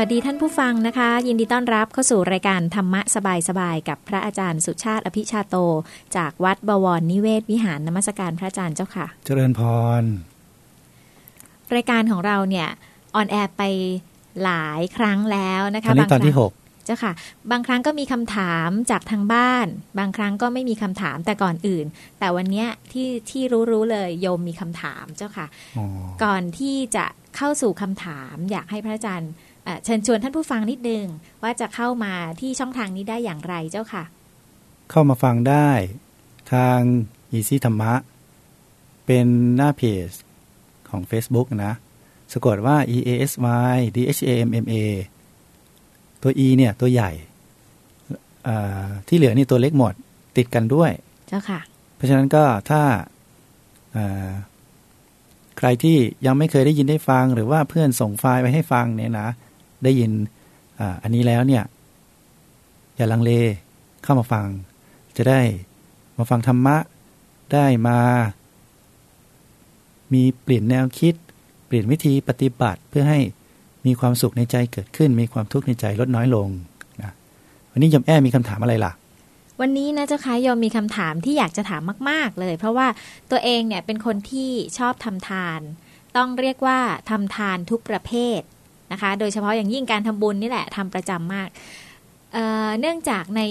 สวัสดีท่านผู้ฟังนะคะ ยินดีต้อนรับเข้าสู่รายการธรรมะสบายๆกับพระอาจารย์สุชาติอภิชาโต จากวัดบวรนิเวศวิหารนมัสการพระอาจารย์เจ้าค่ะ เจริญพร รายการของเราเนี่ยออนแอร์ไปหลายครั้งแล้วนะตคะอนนี้บางตอนที่ครั้งหกเจ้าค่ะ บางครั้งก็มีคำถามจากทางบ้าน บางครั้งก็ไม่มีคำถามแต่ก่อนอื่น แต่วันเนี้ยที่ที่รู้ๆเลยโยมมีคำถามเจ้าค่ะอ๋อก่อนที่จะเข้าสู่คำถามอยากให้พระอาจารย์ เอ่อเชิญชวนท่านผู้ฟังนิดนึงว่าจะเข้ามาที่ช่องทางนี้ได้อย่างไรเจ้าค่ะ เข้ามาฟังได้ทางอีซี่ธรรมะ เป็นหน้าเพจของ Facebook นะสะกดว่า e a s y d h a m m a ตัว e เนี่ย ตัวใหญ่อ่าที่เหลือนี่ตัวเล็กหมดติดกันด้วย เจ้าค่ะ เพราะฉะนั้นก็ถ้าอ่าใครที่ยังไม่เคยได้ยินได้ฟัง หรือว่าเพื่อนส่งไฟล์ไปให้ฟังเนี่ยนะ ได้ยินอันนี้แล้วเนี่ย อย่าลังเลเข้ามาฟัง จะได้มาฟังธรรมะ ได้มา มีเปลี่ยนแนวคิด เปลี่ยนวิธีปฏิบัติเพื่อให้มีความสุขในใจเกิดขึ้น มีความทุกข์ในใจลดน้อยลงนะวันนี้ยมแอ้มีคำถามอะไรล่ะวันนี้นะเจ้าค่ะโยมมีคำถามที่อยากจะถามมาก ๆ เลย เพราะว่าตัวเองเนี่ยเป็นคนที่ชอบทำทาน ต้องเรียกว่าทำทานทุกประเภท นะคะ โดยเฉพาะอย่างยิ่งการทำบุญนี่แหละทำประจำมากเอ่อเนื่องจากใน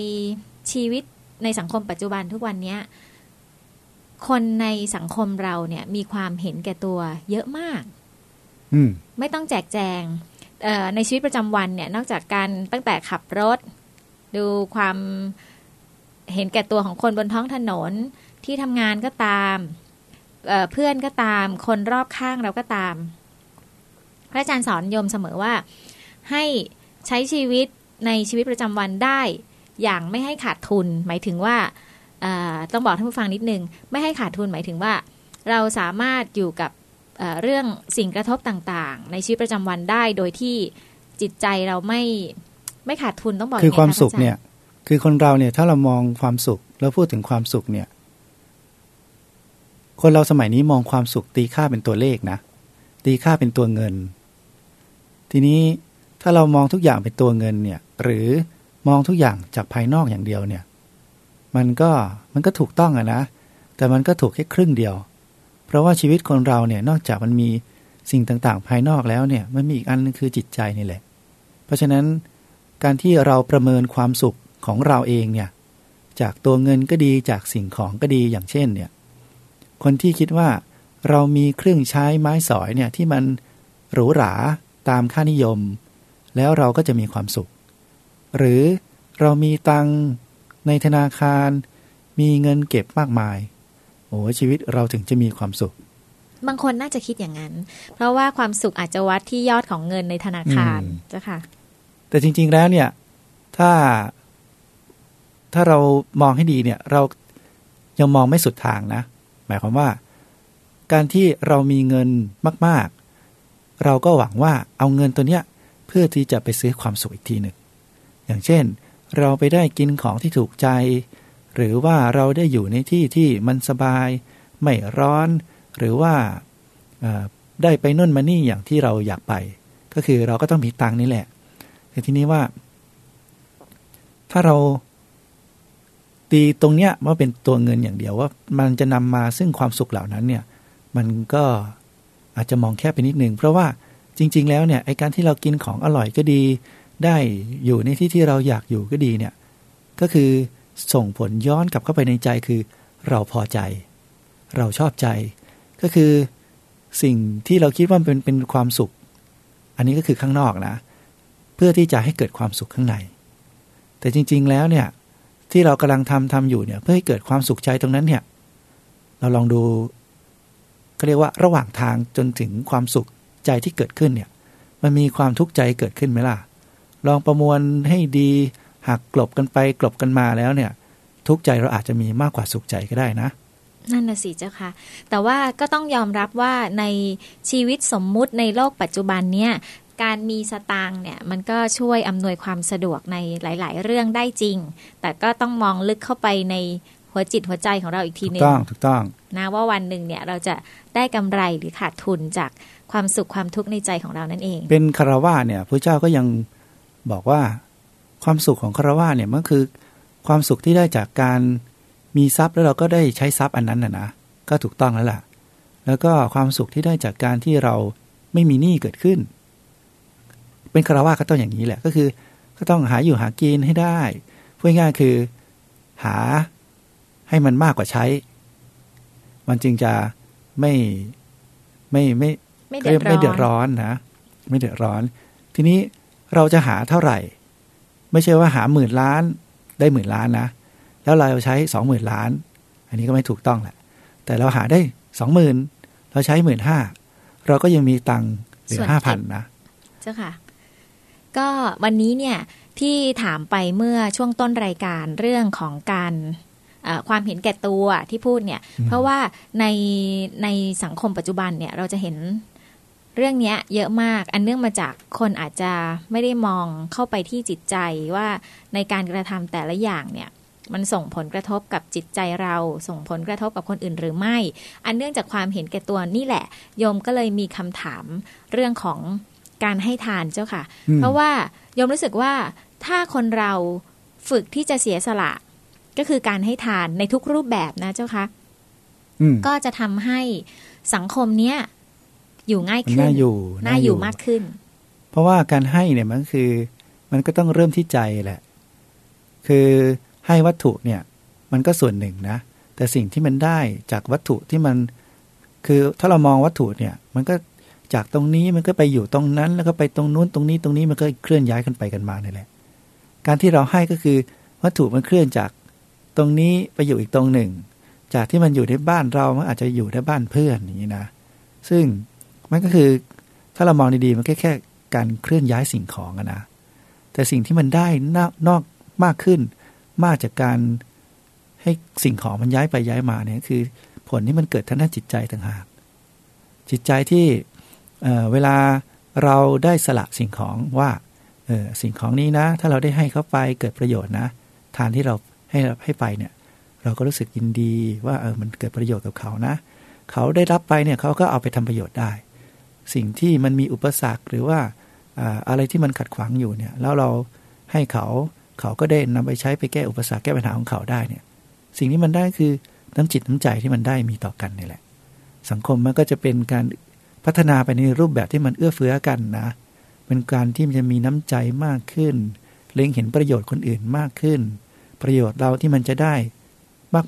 ชีวิตในสังคมปัจจุบันทุกวันเนี้ยคนในสังคมเราเนี่ยมีความเห็นแก่ตัวเยอะมากอืมไม่ต้องแจกแจงเอ่อในชีวิตประจำวันเนี่ยนอกจากการตั้งแต่ขับรถ ดูความเห็นแก่ตัวของคนบนท้องถนนที่ทำงานก็ตามเอ่อเพื่อนก็ตาม คนรอบข้างเราก็ตาม พระอาจารย์สอนโยมเสมอว่า ให้ใช้ชีวิตในชีวิตประจำวันได้ อย่างไม่ให้ขาดทุน หมายถึงว่าเอ่อต้องบอกท่านผู้ฟังนิดนึง ไม่ให้ขาดทุนหมายถึงว่า เราสามารถอยู่กับเอ่อเรื่องสิ่งกระทบต่างๆ ในชีวิตประจำวันได้โดยที่จิตใจเราไม่ไม่ขาดทุนต้องบอกคือยังไงความพระสุขอจรเนี่ย คือคนเราเนี่ยถ้าเรามองความสุขแล้วพูดถึงความสุขเนี่ย คนเราสมัยนี้มองความสุขตีค่าเป็นตัวเลขนะตีค่าเป็นตัวเงิน ทีนี้ถ้าเรามองทุกอย่างเป็นตัวเงินเนี่ยหรือมองทุกอย่างจากภายนอกอย่างเดียวเนี่ยมันก็มันก็ถูกต้องอะนะ แต่มันก็ถูกแค่ครึ่งเดียว เพราะว่าชีวิตคนเราเนี่ยนอกจากมันมีสิ่งต่างๆ ภายนอกแล้วเนี่ยมันมีอีกอันนึงคือจิตใจนี่แหละ เพราะฉะนั้นการที่เราประเมินความสุขของเราเองเนี่ยจากตัวเงินก็ดีจากสิ่งของก็ดีอย่างเช่นเนี่ยคนที่คิดว่าเรามีเครื่องใช้ไม้สอยเนี่ยที่มันหรูหรา ตามค่านิยม แล้วเราก็จะมีความสุข หรือเรามีตังค์ในธนาคาร มีเงินเก็บมากมายโอ้ชีวิตเราถึงจะมีความสุข บางคนน่าจะคิดอย่างนั้น เพราะว่าความสุขอาจจะวัดที่ยอดของเงินในธนาคารอืมเจ้าค่ะ แต่จริง ๆแล้วเนี่ย ถ้า ถ้าเรามองให้ดีเนี่ย เรายังมองไม่สุดทางนะ หมายความว่า การที่เรามีเงินมากๆ เราก็หวังว่าเอาเงินตัวเนี้ยเพื่อที่จะไปซื้อความสุขอีกทีหนึ่งอย่างเช่น เราไปได้กินของที่ถูกใจ หรือว่าเราได้อยู่ในที่ที่มันสบาย ไม่ร้อน หรือว่าได้ไปนู่นมานี่อย่างที่เราอยากไป ก็คือเราก็ต้องมีตังนี่แหละแต่ทีนี้ว่า ถ้าเราตีตรงเนี้ยว่าเป็นตัวเงินอย่างเดียวว่า มันจะนำมาซึ่งความสุขเหล่านั้นเนี่ย มันก็ อาจจะมองแค่ไปนิดนึง เพราะว่าจริง ๆ แล้วเนี่ยไอการที่เรากินของอร่อยก็ดี ได้อยู่ในที่ที่เราอยากอยู่ก็ดีเนี่ยก็คือส่งผลย้อนกลับเข้าไปในใจคือ เราพอใจ เราชอบใจ ก็คือสิ่งที่เราคิดว่าเป็นเป็นความสุข อันนี้ก็คือข้างนอกนะ เพื่อที่จะให้เกิดความสุขข้างใน แต่จริง ๆแล้วเนี่ยที่เรากำลังทำทำอยู่เนี่ยเพื่อให้เกิดความสุขใจตรงนั้นเนี่ยเราลองดู ก็เรียกว่าระหว่างทางจนถึงความสุขใจที่เกิดขึ้นเนี่ยมันมีความทุกข์ใจเกิดขึ้นไหมล่ะ ลองประมวลให้ดีหากกลบกันไปกลบกันมาแล้วเนี่ย ทุกข์ใจเราอาจจะมีมากกว่าสุขใจก็ได้นะ นั่นน่ะสิเจ้าค่ะ แต่ว่าก็ต้องยอมรับว่าในชีวิตสมมุติในโลกปัจจุบันเนี่ยการมีสตางค์เนี่ยมันก็ช่วยอำนวยความสะดวกในหลาย ๆ เรื่องได้จริง แต่ก็ต้องมองลึกเข้าไปในหัวจิตหัวใจของเราอีกทีถูหนึกงต้องถูกต้อง นะว่าวันหนึ่งเนี่ยเราจะได้กำไรหรือขาดทุนจากความสุขความทุกข์ในใจของเรานั่นเอง เป็นคารวะเนี่ยพระเจ้าก็ยังบอกว่าความสุขของคารวะเนี่ยมันคือความสุขที่ได้จากการมีทรัพย์แล้วเราก็ได้ใช้ทรัพย์อันนั้นนะนะก็ถูกต้องแล้วล่ะ แล้วก็ความสุขที่ได้จากการที่เราไม่มีหนี้เกิดขึ้น เป็นคารวะก็ต้องอย่างนี้แหละก็คือ ก็ต้องหาอยู่หากินให้ได้พูดง่ายคือหาให้มันมากกว่าใช้ มันจึงจะไม่ไม่ไม่ไม่ก็เดือดร้อนไม่เดือดร้อนนะ ไม่เดือดร้อน ทีนี้เราจะหาเท่าไหร่ ไม่ใช่ว่าหาหมื่นล้านได้หมื่นล้านนะ แล้วเราใช้สองหมื่นล้าน อันนี้ก็ไม่ถูกต้องแหละ แต่เราหาได้สองหมื่นเราใช้หมื่นห้าเราก็ยังมีตังค์เหลือห้าพันนะ เจ้าค่ะ ก็วันนี้เนี่ยที่ถามไปเมื่อช่วงต้นรายการเรื่องของการเอ่อ ความเห็นแก่ตัวที่พูดเนี่ยอืมเพราะว่าในในสังคมปัจจุบันเนี่ยเราจะเห็นเรื่องเนี้ยเยอะมาก อันเนื่องมาจากคนอาจจะไม่ได้มองเข้าไปที่จิตใจว่าในการกระทำแต่ละอย่างเนี่ยมันส่งผลกระทบกับจิตใจเรา ส่งผลกระทบกับคนอื่นหรือไม่ อันเนื่องจากความเห็นแก่ตัวนี่แหละ โยมก็เลยมีคำถามเรื่องของการให้ทานเจ้าค่ะอืมเพราะว่าโยมรู้สึกว่าถ้าคนเราฝึกที่จะเสียสละ ก็คือการให้ทานในทุกรูปแบบนะเจ้าค่ะอืมก็จะทำให้สังคมเนี้ยอยู่ง่ายมันขึ้นน่าอยู่น่าอยู่มากขึ้น เพราะว่าการให้เนี่ยมันคือ มันก็ต้องเริ่มที่ใจแหละ คือให้วัตถุเนี่ย มันก็ส่วนหนึ่งนะ แต่สิ่งที่มันได้จากวัตถุที่มัน คือถ้าเรามองวัตถุเนี่ย มันก็จากตรงนี้มันก็ไปอยู่ตรงนั้น แล้วก็ไปตรงนู้นตรงนี้ตรงนี้มันก็เคลื่อนย้ายกันไปกันมานี่แหละ การที่เราให้ก็คือ วัตถุมันเคลื่อนจาก ตรงนี้ไปอยู่อีกตรงหนึ่ง จากที่มันอยู่ในบ้านเรามันอาจจะอยู่ในบ้านเพื่อนอย่างนี้นะ ซึ่งมันก็คือถ้าเรามองดีๆมันแค่แค่การเคลื่อนย้ายสิ่งของนะ แต่สิ่งที่มันได้นอกนอกมากขึ้น มากจากการให้สิ่งของมันย้ายไปย้ายมาเนี่ยคือ ผลที่มันเกิดทางด้านจิตใจต่างหาก จิตใจที่เเวลาเราได้สละสิ่งของว่าสิ่งของนี้นะ ถ้าเราได้ให้เขาไปเกิดประโยชน์นะ ทานที่เรา ให้ให้ไปเนี่ย เราก็รู้สึกยินดีว่าเออมันเกิดประโยชน์กับเขานะ เขาได้รับไปเนี่ยเขาก็เอาไปทำประโยชน์ได้ สิ่งที่มันมีอุปสรรคหรือว่าอะไรที่มันขัดขวางอยู่เนี่ย แล้วเราให้เขาเขาก็ได้นำไปใช้ไปแก้อุปสรรคแก้ปัญหาของเขาได้เนี่ย สิ่งที่มันได้คือน้ำจิตน้ำใจที่มันได้มีต่อกันนี่แหละ สังคมมันก็จะเป็นการพัฒนาไปในรูปแบบที่มันเอื้อเฟื้อกันนะ เป็นการที่มันจะมีน้ำใจมากขึ้น เล็งเห็นประโยชน์คนอื่นมากขึ้น ประโยชน์เราที่มันจะได้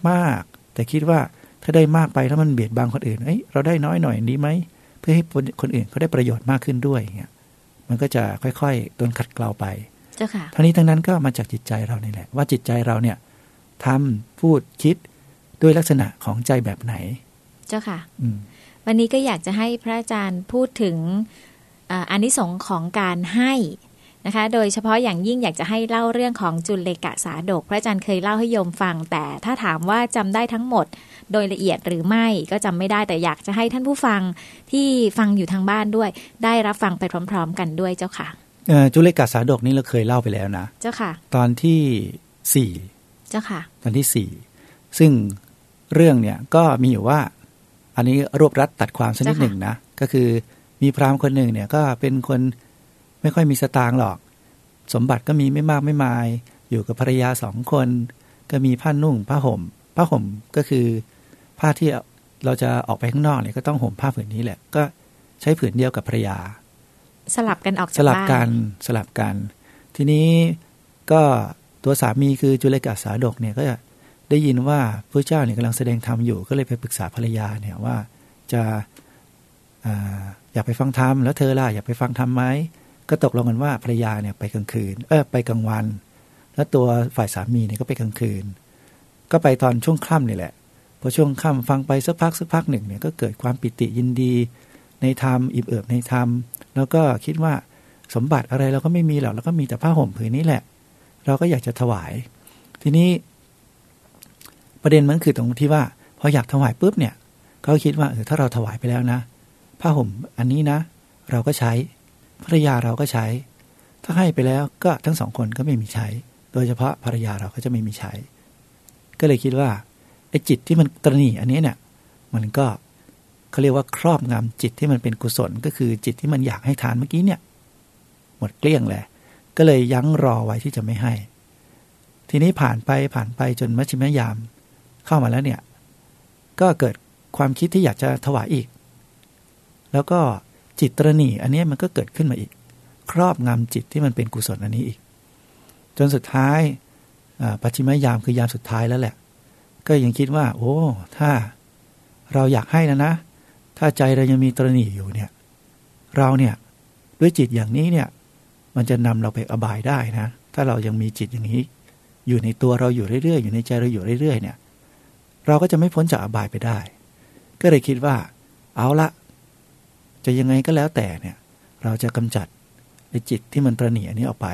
มากๆ แต่คิดว่าถ้าได้มากไปแล้วมันเบียดบังคนอื่นเอ้ยเราได้น้อยหน่อยดีไหมเพื่อให้คนอื่นเขาได้ประโยชน์มากขึ้นด้วยอย่างเงี้ยมันก็จะค่อยๆโดนขัดเกลาไปเจ้าค่ะทั้งนี้ทั้งนั้นก็มาจากจิตใจเรานี่แหละ ว่าจิตใจเราเนี่ยทำพูดคิดด้วยลักษณะของใจแบบไหน เจ้าค่ะอืมวันนี้ก็อยากจะให้พระอาจารย์พูดถึงเอ่ออานิสงส์ของการให้ นะคะ โดยเฉพาะอย่างยิ่งอยากจะให้เล่าเรื่องของจุลกะสาดก พระอาจารย์เคยเล่าให้โยมฟัง แต่ถ้าถามว่าจำได้ทั้งหมด โดยละเอียดหรือไม่ก็จำไม่ได้แต่อยากจะให้ท่านผู้ฟังที่ฟังอยู่ทางบ้านด้วย ได้รับฟังไปพร้อม ๆ กันด้วยเจ้าค่ะเอ่อจุเลกาสาดกนี่เราเคยเล่าไปแล้วนะ เจ้าค่ะ ตอนที่สี่เจ้าค่ะ ตอนที่สี่ซึ่งเรื่องเนี่ยก็มีอยู่ว่า อันนี้รวบรัดตัดความสักนิดเจ้าค่ะหนึ่งนะก็คือมีพราหมณ์คนหนึ่งเนี่ยก็เป็นคน ไม่ค่อยมีสตางค์หรอก สมบัติก็มีไม่มากไม่มาย อยู่กับภรรยาสองคน ก็มีผ้านุ่งผ้าห่ม ผ้าห่มก็คือ ผ้าที่เราจะออกไปข้างนอกเนี่ยก็ต้องห่มผ้าผืนนี้แหละ ก็ใช้ผืนเดียวกับภรรยา สลับกันออกสจากลับบ้านกันสลับกัน ทีนี้ก็ตัวสามีคือจุลกาสาดกเนี่ยก็ได้ยินว่าพระเจ้าเนี่ยกำลังแสดงธรรมอยู่ ก็เลยไปปรึกษาภรรยาเนี่ยว่าจะอาอยากไปฟังธรรมแล้วเธอล่ะอยากไปฟังธรรมไหม ก็ตกลงกันว่าภรรยาเนี่ยไปกลางคืน เออไปกลางวัน แล้วตัวฝ่ายสามีเนี่ยก็ไปกลางคืน ก็ไปตอนช่วงค่ำนี่แหละพอช่วงค่ำฟังไปสักพักสักพักหนึ่งเนี่ยก็เกิดความปิติยินดี ในธรรมอิ่มเอิบในธรรม แล้วก็คิดว่าสมบัติอะไรเราก็ไม่มีหรอกเราก็มีแต่ผ้าห่มผืนนี้แหละ เราก็อยากจะถวาย ทีนี้ ประเด็นมันคือตรงที่ว่า พออยากถวายปุ๊บเนี่ยเขาคิดว่าเออถ้าเราถวายไปแล้วนะ ผ้าห่มอันนี้นะ เราก็ใช้ ภรรยาเราก็ใช้ ถ้าให้ไปแล้วก็ทั้งสองคนก็ไม่มีใช้ โดยเฉพาะภรรยาเราก็จะไม่มีใช้ ก็เลยคิดว่าไอ้จิตที่มันตรณีอันนี้เนี่ยมันก็เขาเรียกว่าครอบงำจิตที่มันเป็นกุศลก็คือจิตที่มันอยากให้ทานเมื่อกี้เนี่ย หมดเกลี้ยงแหละ ก็เลยยั้งรอไว้ที่จะไม่ให้ ทีนี้ผ่านไปผ่านไปจนมัชชิมยาม เข้ามาแล้วเนี่ย ก็เกิดความคิดที่อยากจะถวายอีก แล้วก็ จิตตรณีอันนี้มันก็เกิดขึ้นมาอีก ครอบงำจิตที่มันเป็นกุศลอันนี้อีก จนสุดท้ายปัจฉิมยามคือยามสุดท้ายแล้วแหละ ก็ยังคิดว่า โอ้ ถ้าเราอยากให้นะนะ ถ้าใจเรายังมีตรณีอยู่เนี่ย เราเนี่ยด้วยจิตอย่างนี้เนี่ย มันจะนำเราไปอบายได้นะ ถ้าเรายังมีจิตอย่างนี้ อยู่ในตัวเราอยู่เรื่อยๆ อยู่ในใจเราอยู่เรื่อยๆ เนี่ย เราก็จะไม่พ้นจากอบายไปได้ ก็เลยคิดว่า เอาละ จะยังไงก็แล้วแต่เนี่ย เราจะกำจัดไอ้จิตที่มันตรณีอันนี้ออกไป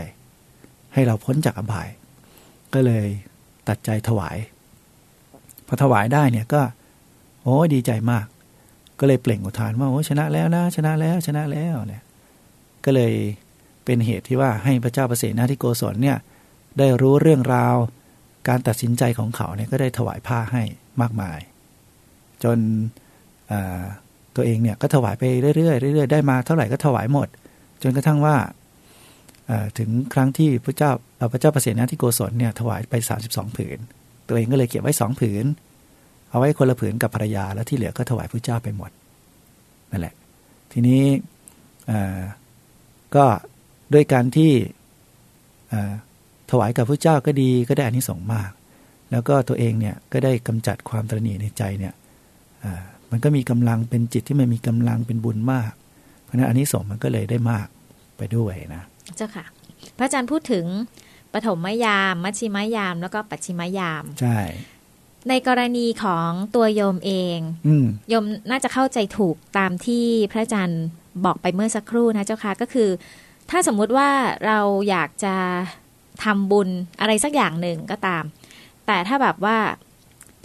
ให้เราพ้นจากอบาย ก็เลยตัดใจถวาย พอถวายได้เนี่ยก็ โอ้ดีใจมาก ก็เลยเปล่งอุทานว่าโอ้ชนะแล้วนะ ชนะแล้วชนะแล้วเนี่ย ก็เลยเป็นเหตุที่ว่าให้พระเจ้าประเสนาธิโกศลเนี่ย ได้รู้เรื่องราว การตัดสินใจของเขาเนี่ยก็ได้ถวายผ้าให้มากมาย จน ตัวเองเนี่ยก็ถวายไปเรื่อยๆเรื่อยๆได้มาเท่าไหร่ก็ถวายหมด จนกระทั่งว่าถึงครั้งที่พระเจ้าพระเจ้าประเสนาธิโกศลเนี่ยถวายไป 32 ผืน ตัวเองก็เลยเก็บไว้สองผืน เอาไว้คนละผืนกับภรรยาแล้วที่เหลือก็ถวายพระเจ้าไปหมดนั่นแหละ ทีนี้ก็ด้วยการที่ถวายกับพระเจ้าก็ดีก็ได้อานิสงส์มาก แล้วก็ตัวเองเนี่ยก็ได้กำจัดความตรณีในใจเนี่ย มันก็มีกำลังเป็นจิตที่มันมีกำลังเป็นบุญมาก เพราะนั้นอานิสงส์มันก็เลยได้มากไปด้วยนะ เจ้าค่ะ พระอาจารย์พูดถึงปฐมยาม มัชชิมยาม แล้วก็ปัจฉิมยาม ใช่ ในกรณีของตัวโยมเองโยมน่าจะเข้าใจถูกตามที่พระอาจารย์บอกไปเมื่อสักครู่นะเจ้าค่ะก็คือ ถ้าสมมุติว่าเราอยากจะทำบุญอะไรสักอย่างหนึ่งก็ตาม แต่ถ้าแบบว่า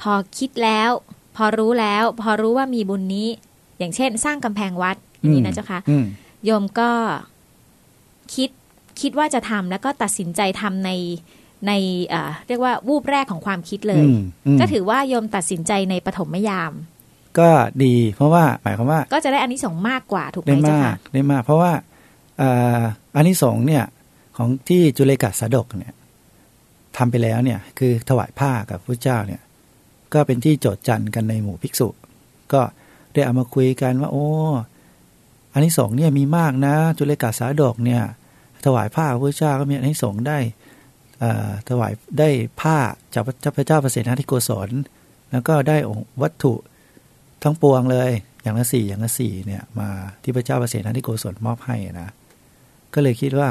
พอคิดแล้วพ อรู้แล้ว พอรู้ว่ามีบุญนี้ อย่างเช่น สร้างกำแพงวัดนี่นะเจ้าค่ะโยมก็คิดคิดว่าจะทำแล้วก็ตัดสินใจทำในในเรียกว่าวูบแรกของความคิดเลย ก็ถือว่าโยมตัดสินใจในปฐมยาม ก็ดีเพราะว่าหมายความว่า ก็จะได้อันนี้ส่งมากกว่าถูกไหมเจ้าค่ะได้มาก เพราะว่าอันนี้สงเนี่ยของที่จุเลกัสสดกเนี่ยทำไปแล้วเนี่ยคือถวายผ้ากับพระเจ้าเนี่ย ก็เป็นที่โจทย์จันกันในหมู่ภิกษุ ก็ได้เอามาคุยกันว่า โอ้อันนี้สงเนี่ยมีมากนะ จุลกัสสดกเนี่ย ถวายผ้าพระเจ้าก็มีอันนี้สงได้ถวายได้ผ้าจากพระเจ้าประเสริฐที่โกศลแล้วก็ได้องวัตถุทั้งปวงเลย อย่างละสี่อย่างละสี่เนี่ยมาที่พระเจ้าประเสริฐที่โกศลมอบให้นะก็เลยคิดว่า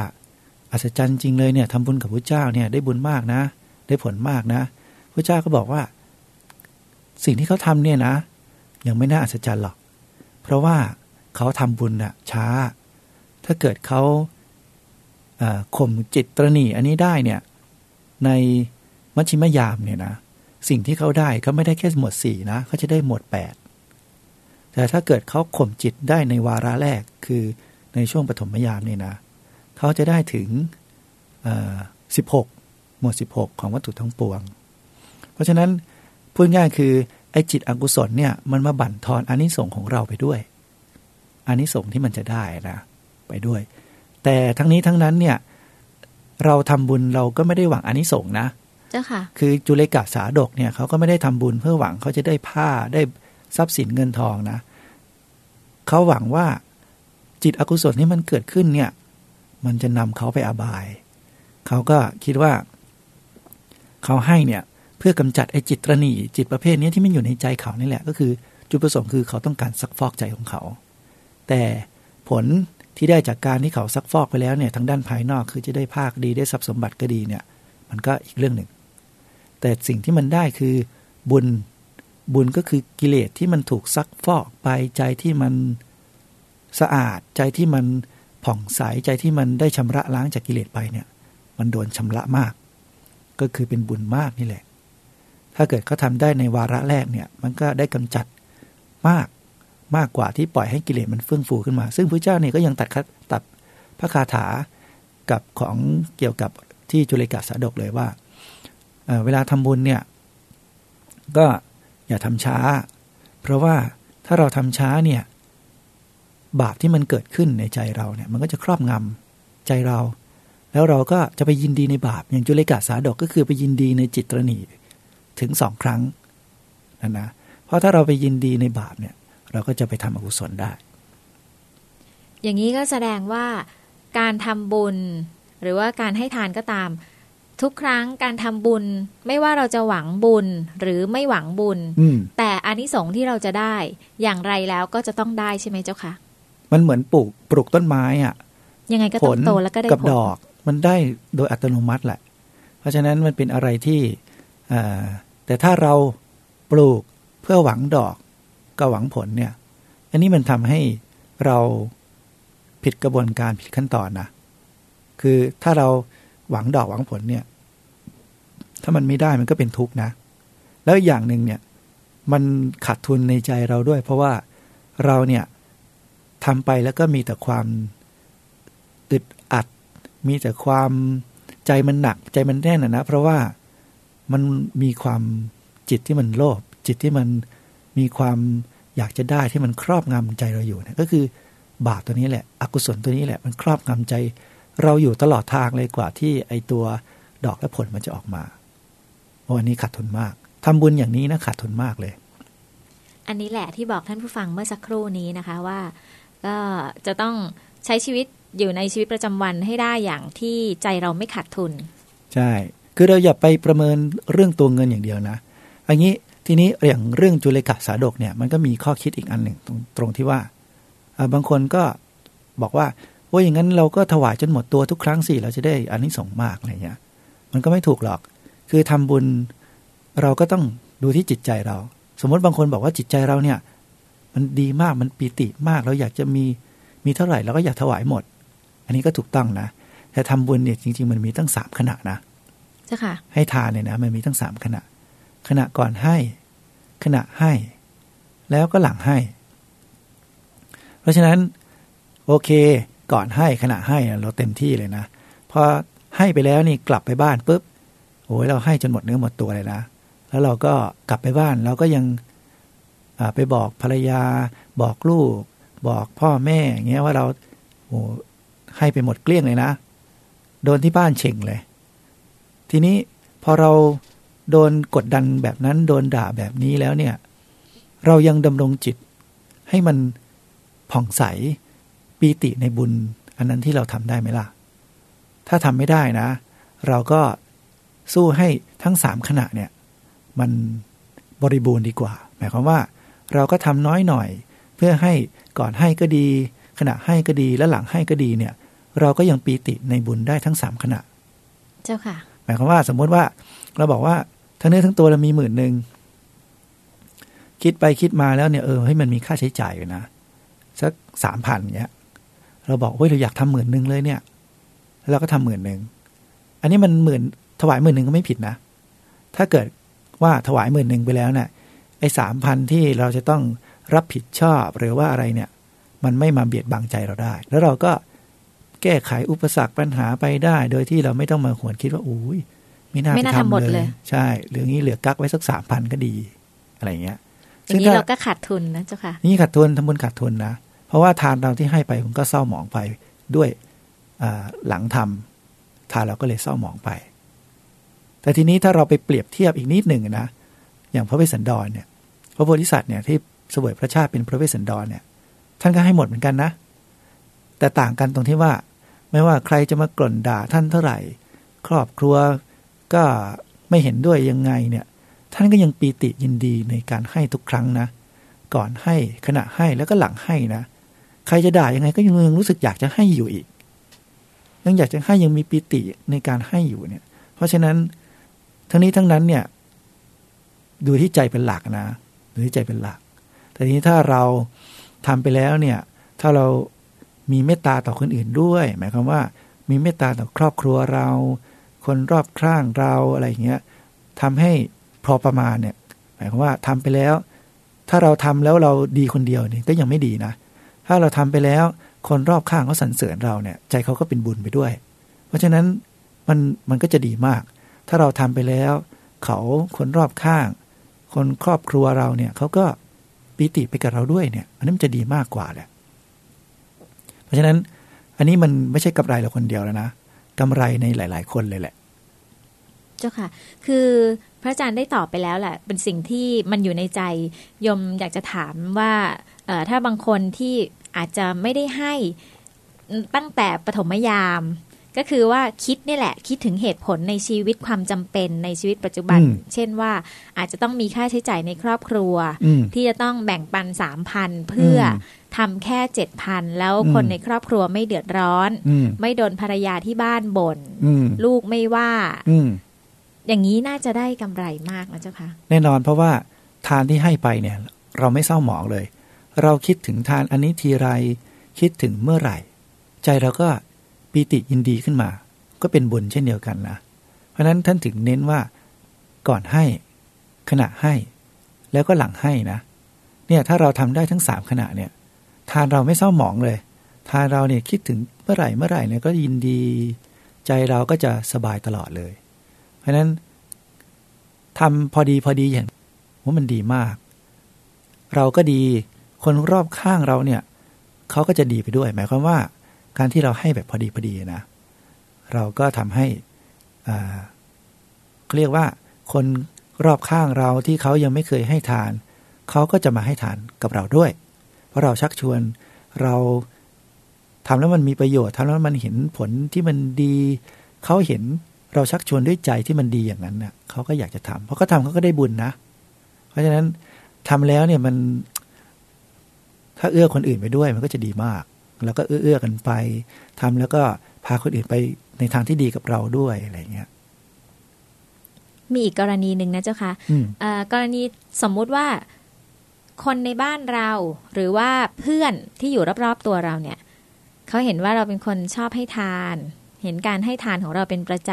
อัศจรรย์จริงเลยเนี่ยทำบุญกับพระเจ้าเนี่ยได้บุญมากนะ ได้ผลมากนะพระเจ้าก็บอกว่า สิ่งที่เขาทำเนี่ยนะ ยังไม่น่าอัศจรรย์หรอก เพราะว่าเขาทำบุญอะช้า ถ้าเกิดเขาข่มจิตตรณีอันนี้ได้เนี่ย ในมัชชิมยามเนี่ยนะ สิ่งที่เขาได้เขาไม่ได้แค่หมวดสี่นะเขาจะได้หมวดแปดแต่ถ้าเกิดเขาข่มจิตได้ในวาระแรกคือในช่วงปฐมยามเนี่ยนะเขาจะได้ถึงสิบหกหมวดสิบหกของวัตถุทั้งปวง เพราะฉะนั้น พูดง่ายคือไอ้จิตอกุศลเนี่ยมันมาบั่นทอนอานิสงส์ของเราไปด้วยอานิสงส์ที่มันจะได้นะไปด้วย แต่ทั้งนี้ทั้งนั้นเนี่ยเราทำบุญเราก็ไม่ได้หวังอานิสงส์นะเจ้าค่ะ คือจุเลกาสาดกเนี่ยเขาก็ไม่ได้ทำบุญเพื่อหวังเขาจะได้ผ้าได้ทรัพย์สินเงินทองนะเขาหวังว่าจิตอกุศลที่มันเกิดขึ้นเนี่ย มันจะนำเขาไปอบาย เขาก็คิดว่า เขาให้เนี่ย เพื่อกำจัดไอ้จิตระนีจิตประเภทนี้ที่มันอยู่ในใจเขานี่แหละ ก็คือ จุดประสงค์คือเขาต้องการซักฟอกใจของเขา แต่ผลที่ได้จากการที่เขาซักฟอกไปแล้วเนี่ยทางด้านภายนอกคือจะได้ภาคดีได้ทรัพย์สมบัติก็ดีเนี่ย มันก็อีกเรื่องหนึ่ง แต่สิ่งที่มันได้คือบุญบุญก็คือกิเลสที่มันถูกซักฟอกไปใจที่มันสะอาดใจที่มันผ่องใสใจที่มันได้ชำระล้างจากกิเลสไปเนี่ย มันโดนชำระมาก ก็คือเป็นบุญมากนี่แหละ ถ้าเกิดเขาทาได้ในวาระแรกเนี่ย มันก็ได้กำจัดมากมากกว่าที่ปล่อยให้กิเลสมันเฟื่องฟูขึ้นมา ซึ่งพระเจ้าเนี่ยก็ยังตัดตัดพระคาถากับของเกี่ยวกับที่จุลกาสาดกเลยว่าเเวลาทำบุญเนี่ยก็อย่าทำช้า เพราะว่าถ้าเราทำช้าเนี่ยบาปที่มันเกิดขึ้นในใจเราเนี่ย มันก็จะครอบงำใจเรา แล้วเราก็จะไปยินดีในบาปอย่างจุเลกาสาดกก็คือไปยินดีในจิตตรณี ถึงสองครั้งนั่นนะเพราะถ้าเราไปยินดีในบาปเนี่ย เราก็จะไปทำอกุศลได้ อย่างนี้ก็แสดงว่าการทำบุญ หรือว่าการให้ทานก็ตาม ทุกครั้งการทำบุญ ไม่ว่าเราจะหวังบุญหรือไม่หวังบุญอืมแต่อานิสงส์ที่เราจะได้ อย่างไรแล้วก็จะต้องได้ใช่ไหมเจ้าคะมันเหมือนปลูกปลูกต้นไม้อะ่ะยังไงก็ผต้องลโตแล้วก็ได้กับผลดอก มันได้โดยอัตโนมัติแหละ เพราะฉะนั้นมันเป็นอะไรที่อ่า แต่ถ้าเราปลูกเพื่อหวังดอกก็หวังผลเนี่ย อันนี้มันทำให้เราผิดกระบวนการผิดขั้นตอนนะคือถ้าเราหวังดอกหวังผลเนี่ย ถ้ามันไม่ได้มันก็เป็นทุกข์นะ แล้วอย่างหนึ่งเนี่ย มันขาดทุนในใจเราด้วย เพราะว่าเราเนี่ยทำไปแล้วก็มีแต่ความอึดอัด มีแต่ความใจมันหนักใจมันแน่นอะนะเพราะว่า มันมีความจิตที่มันโลภจิตที่มันมีความอยากจะได้ที่มันครอบงำใจเราอยู่เนี่ยก็คือบาปตัวนี้แหละ อกุศลตัวนี้แหละมันครอบงำใจ เราอยู่ตลอดทางเลยกว่าที่ไอตัวดอกและผลมันจะออกมาวันนี้ขาดทุนมากทำบุญอย่างนี้นะขาดทุนมากเลย อันนี้แหละที่บอกท่านผู้ฟังเมื่อสักครู่นี้นะคะว่าก็จะต้องใช้ชีวิตอยู่ในชีวิตประจำวันให้ได้อย่างที่ใจเราไม่ขาดทุน ใช่ คือเราอย่าไปประเมินเรื่องตัวเงินอย่างเดียวนะอันนี้ทีนี้อย่างเรื่องจุลกะสาดกเนี่ยมันก็มีข้อคิดอีกอันหนึ่งตรงตรงที่ว่าบางคนก็บอกว่าว่าอย่างนั้นเราก็ถวายจนหมดตัวทุกครั้งสิเราจะได้อานิสงส์มากอะไรเงี้ยมันก็ไม่ถูกหรอก คือทำบุญเราก็ต้องดูที่จิตใจเรา สมมติบางคนบอกว่าจิตใจเราเนี่ย มันดีมากมันปีติมากเราอยากจะมีมีเท่าไหร่เราก็อยากถวายหมด อันนี้ก็ถูกต้องนะ แต่ทำบุญเนี่ยจริง ๆ มันมีตั้งสามขณะนะ เจ้าค่ะ ให้ทานเนี่ยนะ มันมีตั้งสามขณะ ขณะก่อนให้ ขณะให้ แล้วก็หลังให้ เพราะฉะนั้น โอเค ก่อนให้ขณะให้เราเต็มที่เลยนะพอให้ไปแล้วนี่กลับไปบ้านปุ๊บโอ้ยเราให้จนหมดเนื้อหมดตัวเลยนะแล้วเราก็กลับไปบ้านเราก็ยังไปบอกภรรยา บอกลูก บอกพ่อแม่อย่างเงี้ยว่าเราโอ้ให้ไปหมดเกลี้ยงเลยนะ โดนที่บ้านเฉ่งเลย ทีนี้พอเราโดนกดดันแบบนั้นโดนด่าแบบนี้แล้วเนี่ย เรายังดำรงจิตให้มันผ่องใสปีติในบุญ อันนั้นที่เราทำได้ไหมล่ะ ถ้าทำไม่ได้นะ เราก็สู้ให้ทั้งสามขณะเนี่ย มันบริบูรณ์ดีกว่า หมายความว่า เราก็ทำน้อยหน่อย เพื่อให้ก่อนให้ก็ดี ขณะให้ก็ดีและหลังให้ก็ดีเนี่ย เราก็ยังปีติในบุญได้ทั้งสามขณะ เจ้าค่ะ มายความว่าสมมติว่าเราบอกว่าทั้งเนื้อทั้งตัวเรามีหมื่นหนึ่งคิดไปคิดมาแล้วเนี่ยเออให้มันมีค่าใช้จ่ายอยู่นะสักสามพันเงี้ย เราบอกเฮ้ยเราอยากทำหมื่นหนึ่งเลยเนี่ยเราก็ทำหมื่นหนึ่งอันนี้มันหมื่นถวายหมื่นหนึ่งก็ไม่ผิดนะ ถ้าเกิดว่าถวายหมื่นหนึ่งไปแล้วเนี่ยไอ้สามพันที่เราจะต้องรับผิดชอบหรือว่าอะไรเนี่ย มันไม่มาเบียดบังใจเราได้ แล้วเราก็ แก้ไขอุปสรรคปัญหาไปได้ โดยที่เราไม่ต้องมาหวนคิดว่าอุ้ยไม่น่าไม่ไปน่าทำหมทำดเลเลยยใช่เหลืองี้เหลือกักไว้สักสามพันก็ดี อะไรเงี้ยอย่างนี้ถ้เราก็ขาดทุนนะเจ้าค่ะนี่ขาดทุนทำบุญขาดทุนนะเพราะว่าทานเราที่ให้ไปมันก็เศร้าหมองไปด้วยอ่าหลังทำทานเราก็เลยเศร้าหมองไป แต่ทีนี้ถ้าเราไปเปรียบเทียบอีกนิดหนึ่งนะอย่างพระเวสสันดรเนี่ย พระโพธิสัตว์เนี่ยที่เสวยพระชาติเป็นพระเวสสันดรเนี่ย ท่านก็ให้หมดเหมือนกันนะ แต่ต่างกันตรงที่ว่า ไม่ว่าใครจะมากล่นด่าท่านเท่าไหร่ ครอบครัวก็ไม่เห็นด้วยยังไงเนี่ย ท่านก็ยังปีติยินดีในการให้ทุกครั้งนะ ก่อนให้ขณะให้แล้วก็หลังให้นะ ใครจะด่ายังไงก็ยังรู้สึกอยากจะให้อยู่อีก ยังอยากจะให้ยังมีปีติในการให้อยู่เนี่ย เพราะฉะนั้นทั้งนี้ทั้งนั้นเนี่ย ดูที่ใจเป็นหลักนะดูที่ใจเป็นหลัก แต่นี้ถ้าเราทำไปแล้วเนี่ย ถ้าเรา มีเมตตาต่อคนอื่นด้วย หมายความว่า มีเมตตาต่อครอบครัวเรา คนรอบข้างเราอะไรอย่างเงี้ยทำให้พอประมาณเนี่ย หมายความว่าทำไปแล้ว ถ้าเราทำแล้วเราดีคนเดียวนี่ก็ยังไม่ดีนะ ถ้าเราทำไปแล้วคนรอบข้างเขาสรรเสริญเราเนี่ย ใจเขาก็เป็นบุญไปด้วย เพราะฉะนั้นมันมันก็จะดีมาก ถ้าเราทำไปแล้ว เขาคนรอบข้าง คนครอบครัวเราเนี่ยเขาก็ปีติไปกับเราด้วยเนี่ย อันนี้มันจะดีมากกว่าแหละ เพราะฉะนั้นอันนี้มันไม่ใช่กำไรเราคนเดียวแล้วนะกำไรในหลาย ๆ คนเลยแหละ เจ้าค่ะ คือพระอาจารย์ได้ตอบไปแล้วแหละ เป็นสิ่งที่มันอยู่ในใจยมอยากจะถามว่าถ้าบางคนที่อาจจะไม่ได้ให้ตั้งแต่ปฐมยาม ก็คือว่าคิดนี่แหละ คิดถึงเหตุผลในชีวิตความจำเป็นในชีวิตปัจจุบัน เช่นว่าอาจจะต้องมีค่าใช้จ่ายในครอบครัว ที่จะต้องแบ่งปันสามพันเพื่อ ทำแค่เจ็ดพันแล้วคนในครอบครัวไม่เดือดร้อน ไม่โดนภรรยาที่บ้านบน่นลูกไม่ว่าอย่างนี้น่าจะได้กำไรมากนะเจ้าคะแน่นอนเพราะว่าทานที่ให้ไปเนี่ย เราไม่เศร้าหมองเลย เราคิดถึงทานอันนี้ทีไร คิดถึงเมื่อไหร่ ใจเราก็ปีติยินดีขึ้นมา ก็เป็นบุญเช่นเดียวกันนะเพราะนั้นท่านถึงเน้นว่าก่อนให้ขณะให้ แล้วก็หลังให้นะ เนี่ยถ้าเราทำได้ทั้งสามขณะเนี่ย ทานเราไม่เศร้าหมองเลย ทานเราเนี่ยคิดถึงเมื่อไหร่เมื่อไหร่เนี่ยก็ยินดี ใจเราก็จะสบายตลอดเลย เพราะนั้นทำพอดีพอดีอย่างว่ามันดีมาก เราก็ดีคนรอบข้างเราเนี่ยเขาก็จะดีไปด้วย หมายความว่า การที่เราให้แบบพอดีพอดีนะ เราก็ทำให้เขาเรียกว่า คนรอบข้างเราที่เขายังไม่เคยให้ทาน เขาก็จะมาให้ทานกับเราด้วย เพราะเราชักชวนเราทำแล้วมันมีประโยชน์ทำแล้วมันเห็นผลที่มันดีเขาเห็นเราชักชวนด้วยใจที่มันดีอย่างนั้นเน่ะเขาก็อยากจะทำเพราะเขาทาเขาก็ได้บุญนะ เพราะฉะนั้นทำแล้วเนี่ยมัน ถ้าเอื้อคนอื่นไปด้วยมันก็จะดีมาก แล้วก็เอื้อกันไปทำแล้วก็พาคนอื่นไปในทางที่ดีกับเราด้วยอะไรเงี้ยมีอีกกรณีหนึ่งนะเจ้าค่ะกรณีสมมุติว่า คนในบ้านเรา หรือว่าเพื่อนที่อยู่รอบๆตัวเราเนี่ยเขาเห็นว่าเราเป็นคนชอบให้ทาน เห็นการให้ทานของเราเป็นประจ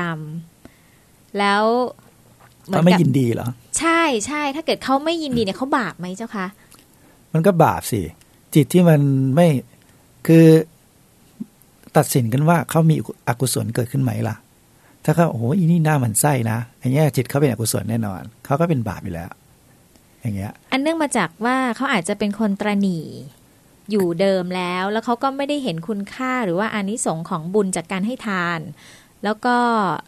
ำแล้วเขาไม่ยินดีเหรอใช่ใช่ถ้าเกิดเขาไม่ยินดีเนี่ยเขาบาปไหมเจ้าคะมันก็บาปสิจิตที่มันไม่คือตัดสินกันว่าเขามีอกุศลเกิดขึ้นไหมล่ะ ถ้าเขาโอ้โหอีนี่หน้ามันไส้นะอย่างเงี้ยจิตเขาเป็นอกุศลแน่นอนเขาก็เป็นบาปอยู่แล้ว อย่างเงี้ย อันเนื่องมาจากว่าเขาอาจจะเป็นคนตรณีอยู่เดิมแล้ว แล้วเขาก็ไม่ได้เห็นคุณค่าหรือว่าอานิสงส์ของบุญจากการให้ทาน แล้วก็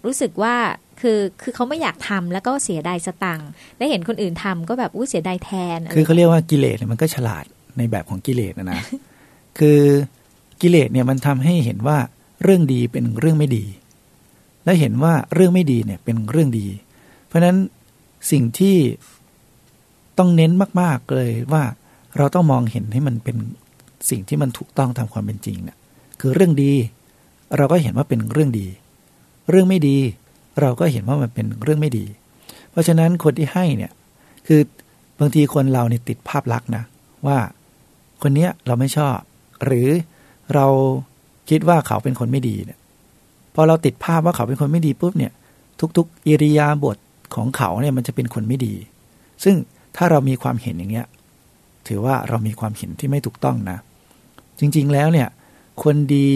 รู้สึกว่าคือคือเขาไม่อยากทำแล้วก็เสียดายสตังค์ได้เห็นคนอื่นทำก็แบบอู้เสียดายแทน คือเขาเรียกว่ากิเลสเนี่ยมันก็ฉลาดในแบบของกิเลสนะนะ คือกิเลสเนี่ยมันทำให้เห็นว่าเรื่องดีเป็นเรื่องไม่ดี และเห็นว่าเรื่องไม่ดีเนี่ยเป็นเรื่องดี เพราะฉะนั้นสิ่งที่ ต้องเน้นมากๆเลยว่าเราต้องมองเห็นให้มันเป็นสิ่งที่มันถูกต้องตามความเป็นจริงเนี่ยคือเรื่องดี เราก็เห็นว่าเป็นเรื่องดี เรื่องไม่ดี เราก็เห็นว่ามันเป็นเรื่องไม่ดี เพราะฉะนั้นคนที่ให้เนี่ยคือบางทีคนเราเนี่ติดภาพลักษณ์นะว่าคนเนี้ยเราไม่ชอบ หรือเราคิดว่าเขาเป็นคนไม่ดีเนี่ยพอเราติดภาพว่าเขาเป็นคนไม่ดีปุ๊บเนี่ย ทุก ๆ อิริยาบถของเขาเนี่ยมันจะเป็นคนไม่ดี ซึ่ง ถ้าเรามีความเห็นอย่างเงี้ยถือว่าเรามีความเห็นที่ไม่ถูกต้องนะ จริงๆแล้วเนี่ย คนดี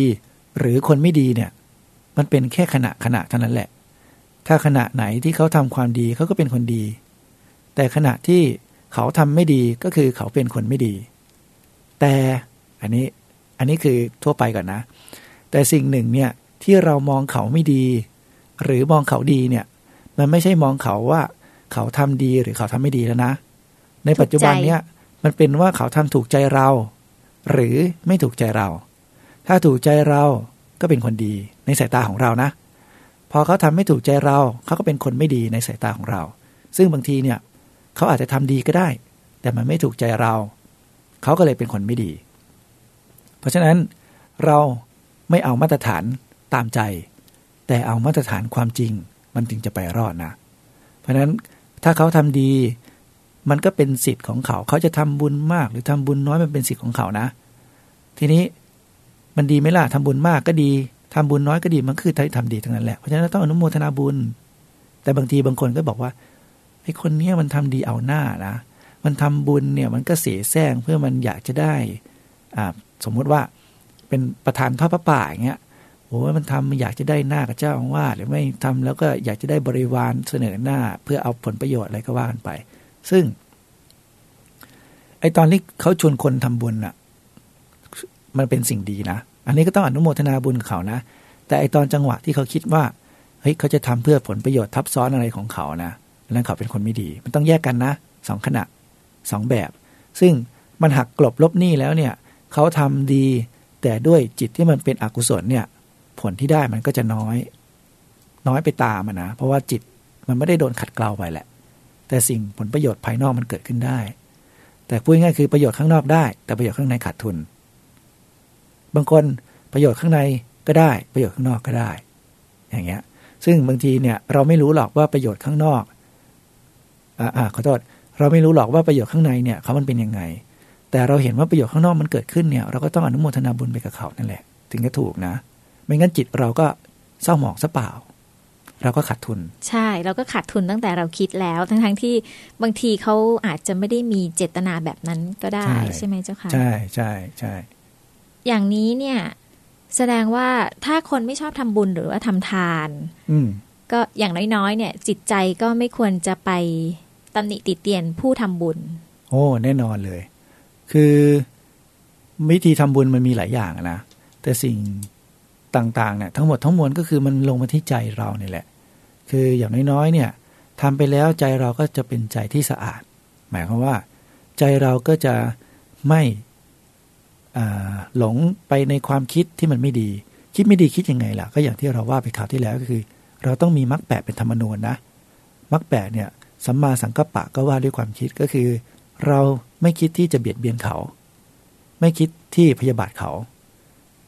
หรือคนไม่ดีเนี่ย มันเป็นแค่ขณะขณะเท่านั้นแหละ ถ้าขณะไหนที่เขาทำความดีเขาก็เป็นคนดี แต่ขณะที่เขาทำไม่ดีก็คือเขาเป็นคนไม่ดี แต่อันนี้อันนี้คือทั่วไปก่อนนะ แต่สิ่งหนึ่งเนี่ยที่เรามองเขาไม่ดี หรือมองเขาดีเนี่ย มันไม่ใช่มองเขาว่า เขาทำดีหรือเขาทำไม่ดีแล้วนะ ในปัจจุบันเนี่ยมันเป็นว่าเขาทำถูกใจเรา หรือไม่ถูกใจเรา ถ้าถูกใจเราก็เป็นคนดีในสายตาของเรานะ พอเขาทำไม่ถูกใจเราเขาก็เป็นคนไม่ดีในสายตาของเรา ซึ่งบางทีเนี่ยเขาอาจจะทำดีก็ได้ แต่มันไม่ถูกใจเราเขาก็เลยเป็นคนไม่ดี เพราะฉะนั้นเราไม่เอามาตรฐานตามใจ แต่เอามาตรฐานความจริง มันจึงจะไปรอดนะ เพราะฉะนั้นถ้าเขาทำดี มันก็เป็นสิทธิ์ของเขา เขาจะทำบุญมาก หรือทำบุญน้อยมันเป็นสิทธิ์ของเขานะ ทีนี้มันดีไหมล่ะทำบุญมากก็ดีทำบุญน้อยก็ดีมันคือทำดีทั้งนั้นแหละเพราะฉะนั้นต้องอนุโมทนาบุญ แต่บางทีบางคนก็บอกว่าไอ้คนเนี้ยมันทำดีเอาหน้านะมันทำบุญเนี่ยมันก็เสียแซงเพื่อมันอยากจะได้อ่าสมมุติว่าเป็นประธานทอดพระป่าอย่างเงี้ยโอ้มันทำอยากจะได้หน้ากับเจ้าอาวาสหรือไม่ทำแล้วก็อยากจะได้บริวารเสนอหน้า เพื่อเอาผลประโยชน์อะไรก็ว่ากันไป ซึ่ง ไอตอนที่เขาชวนคนทำบุญอะ มันเป็นสิ่งดีนะ อันนี้ก็ต้องอนุโมทนาบุญเขานะ แต่ไอตอนจังหวะที่เขาคิดว่าเฮ้ยเขาจะทำเพื่อผลประโยชน์ทับซ้อนอะไรของเขานะนั้นเขาเป็นคนไม่ดี มันต้องแยกกันนะสองขณะสองแบบ ซึ่งมันหักกลบลบหนี้แล้วเนี่ยเขาทำดี แต่ด้วยจิตที่มันเป็นอกุศลเนี่ย ผลที่ได้มันก็จะน้อย น้อยไปตามนนะเพราะว่าจิตมันไม่ได้โดนขัดเกลาไปแหละ แต่สิ่งผลประโยชน์ภายนอกมันเกิดขึ้นได้ แต่พูดง่ายคือประโยชน์ข้างนอกได้ แต่ประโยชน์ข้างในขาดทุน บางคนประโยชน์ข้างในก็ได้ ประโยชน์ข้างนอกก็ได้ อย่างเงี้ย ซึ่งบางทีเนี่ยเราไม่รู้หรอกว่าประโยชน์ข้างนอกอ่าอ่าขอโทษเราไม่รู้หรอกว่าประโยชน์ข้างในเนี่ยเขามันเป็นยังไง แต่เราเห็นว่าประโยชน์ข้างนอกมันเกิดขึ้นเนี่ยเราก็ต้องอนุโมทนาบุญไปกับเขานั่นแหละ ถึงจะถูกนะ ไม่งั้นจิตเราก็เศร้าหมองซะเปล่า เราก็ขาดทุน ใช่เราก็ขาดทุนตั้งแต่เราคิดแล้ว ทั้งทั้งๆที่บางทีเขาอาจจะไม่ได้มีเจตนาแบบนั้นก็ได้ใช่ใช่ไหมเจ้าค่ะ ใช่ใช่ใช่อย่างนี้เนี่ย แสดงว่าถ้าคนไม่ชอบทำบุญหรือว่าทำทาน อืมก็อย่างน้อยๆ เนี่ย จิตใจก็ไม่ควรจะไปตำหนิติเตียนผู้ทำบุญ โอ้แน่นอนเลย คือวิธีทำบุญมันมีหลายอย่างอะนะแต่สิ่งต่างๆเนี่ยทั้งหมดทั้งมวลก็คือมันลงมาที่ใจเราเนี่ยแหละ คืออย่างน้อยๆเนี่ยทำไปแล้วใจเราก็จะเป็นใจที่สะอาด หมายความว่า ใจเราก็จะไม่หลงไปในความคิดที่มันไม่ดี คิดไม่ดีคิดยังไงล่ะ ก็อย่างที่เราว่าไปข่าวที่แล้วก็คือ เราต้องมีมรรคแปดเป็นธรรมนูญนะมรรคแปดเนี่ยสัมมาสังกัปปะก็ว่าด้วยความคิดก็คือ เราไม่คิดที่จะเบียดเบียนเขา ไม่คิดที่พยาบาทเขา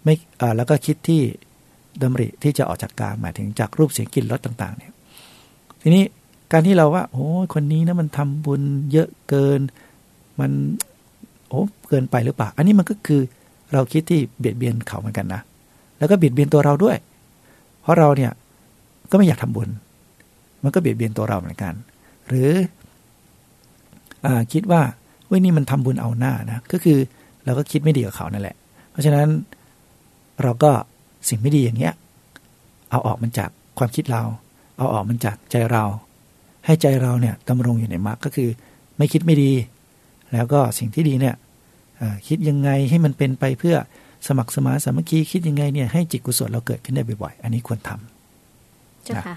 ไม่แล้วก็คิดที่ ดำริที่จะออกจากกามหมายถึงจากรูปเสียงกลิ่นรสต่างๆเนี่ยทีนี้การที่เราว่าโอ้คนนี้นะมันทำบุญเยอะเกินมันโอ้เกินไปหรือเปล่า อันนี้มันก็คือเราคิดที่เบียดเบียนเขาเหมือนกันนะ แล้วก็เบียดเบียนตัวเราด้วย เพราะเราเนี่ยก็ไม่อยากทำบุญ มันก็เบียดเบียนตัวเราเหมือนกัน หรืออคิดว่าเว้ยนี่มันทำบุญเอาหน้านะ ก็คือเราก็คิดไม่ดีกับเขานั่นแหละ เพราะฉะนั้นเราก็ สิ่งไม่ดีอย่างเงี้ยเอาออกมันจากความคิดเรา เอาออกมันจากใจเรา ให้ใจเราเนี่ยดำรงอยู่ในมรรคก็คือไม่คิดไม่ดี แล้วก็สิ่งที่ดีเนี่ยคิดยังไงให้มันเป็นไปเพื่อสมัครสมาสามัคคีคิดยังไงเนี่ยให้จิตกุศลเราเกิดขึ้นได้บ่อยๆ อันนี้ควรทำเจ้าค่ะ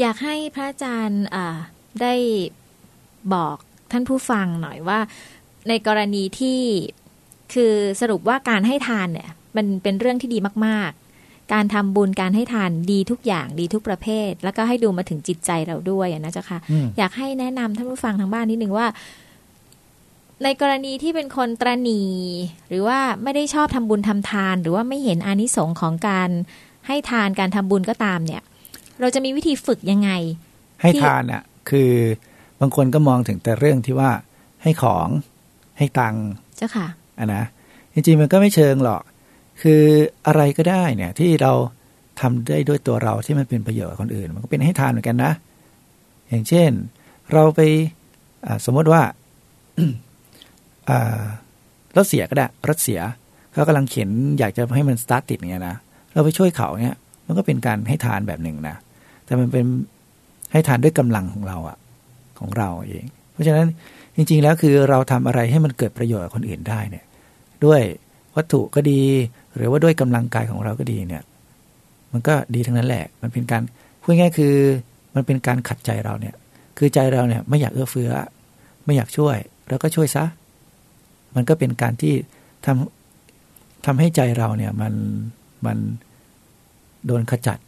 อยากให้พระอาจารย์ได้บอกท่านผู้ฟังหน่อยว่า ในกรณีที่คือสรุปว่าการให้ทานเนี่ย มันเป็นเรื่องที่ดีมากๆ การทำบุญการให้ทานดีทุกอย่างดีทุกประเภท แล้วก็ให้ดูมาถึงจิตใจเราด้วยอะนะเจ้าค่ะอืมอยากให้แนะนำท่านผู้ฟังทางบ้านนิดนึงว่า ในกรณีที่เป็นคนตรณี หรือว่าไม่ได้ชอบทำบุญทำทาน หรือว่าไม่เห็นอานิสงส์ของการให้ทานการทำบุญก็ตามเนี่ย เราจะมีวิธีฝึกยังไง ให้ที่ทานอะ คือบางคนก็มองถึงแต่เรื่องที่ว่าให้ของให้ตังค์เจ้าค่ะอะนะจริงๆมันก็ไม่เชิงหรอก คืออะไรก็ได้เนี่ยที่เราทำได้ด้วยตัวเราที่มันเป็นประโยชน์กับคนอื่น มันก็เป็นให้ทานเหมือนกันนะ อย่างเช่น เราไปสมมติว่ารถเสียก็ได้รถเสียเขากำลังเข็นอยากจะให้มันสตาร์ทติดเงี้ยนะเราไปช่วยเขาเนี่ยมันก็เป็นการให้ทานแบบหนึ่งนะแต่มันเป็นให้ทานด้วยกำลังของเราอะของเราเอง เพราะฉะนั้นจริง ๆ แล้วคือเราทำอะไรให้มันเกิดประโยชน์กับคนอื่นได้เนี่ย ด้วย วัตถุก็ดี หรือว่าด้วยกำลังกายของเราก็ดีเนี่ย มันก็ดีทั้งนั้นแหละ มันเป็นการพูดง่ายคือมันเป็นการขัดใจเราเนี่ย คือใจเราเนี่ยไม่อยากเอื้อเฟื้อ ไม่อยากช่วยแล้วก็ช่วยซะ มันก็เป็นการที่ทำทำให้ใจเราเนี่ยมันมันโดนขจัด